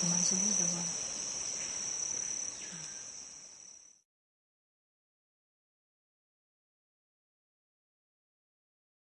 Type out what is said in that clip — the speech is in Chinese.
我们还是绿的吧